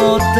cote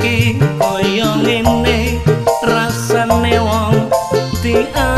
iki koyo ngene rasane wong tiang